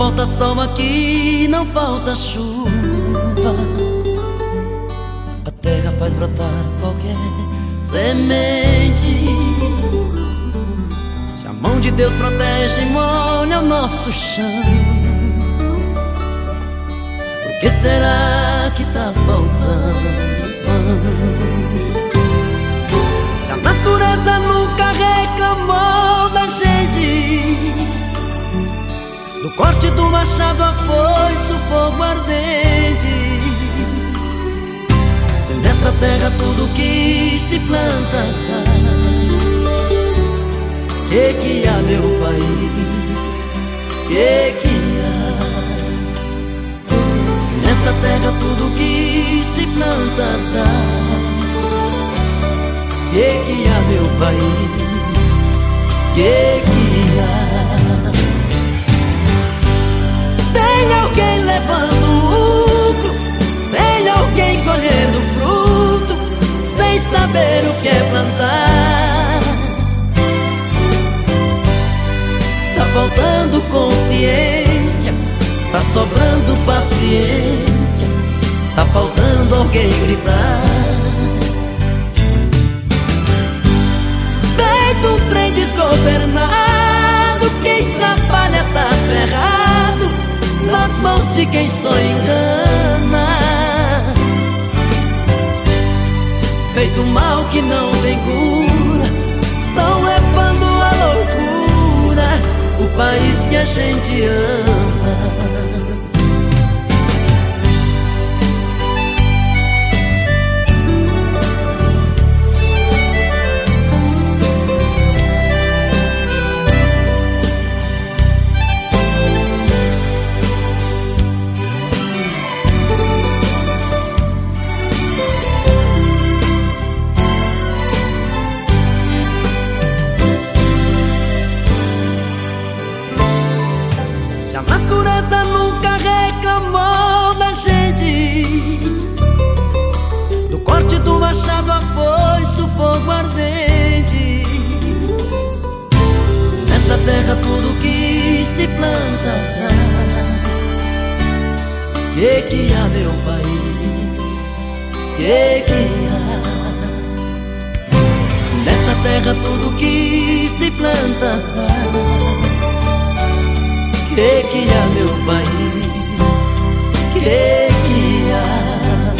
Falta sol aqui, não falta chuva. A terra faz brotar qualquer semente. Se a mão de Deus protege e molha o nosso chão. Por que será que tá faltando? Do corte do machado a foice, o fogo ardente Se nessa terra tudo que se planta Que que há meu país? Que que há? Se nessa terra tudo que se planta que que há meu país? Que faltando consciência, tá sobrando paciência, tá faltando alguém gritar. desgovernado Quem trabalha tá ferrado. Nas mãos de quem só engana. Feito mal que não tem cura. Estão levando a loucura país que a gente ama A natureza nunca reclamou da gente Do corte do machado a foice, o fogo ardente Se nessa terra tudo que se planta Que que há meu país? Que que há? Se nessa terra tudo que se planta que que há meu país? Que que há?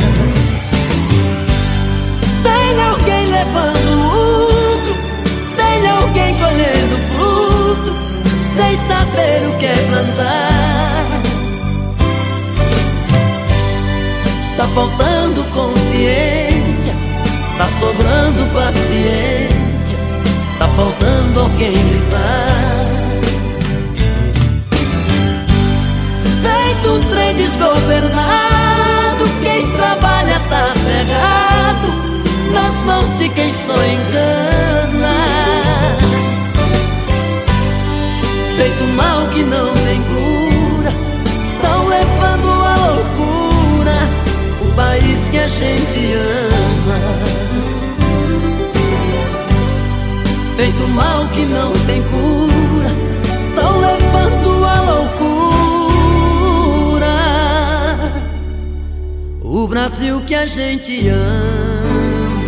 Tem alguém levando lucro, tem alguém colhendo fruto, sem saber o que é plantar. Está faltando consciência, tá sobrando paciência, tá faltando alguém gritar. Desgovernado Quem trabalha tá ferrado Nas mãos de quem só engana. Feito mal que não tem cura Estão levando a loucura O país que a gente ama. Feito mal que não tem cura Brasil que a gente ama.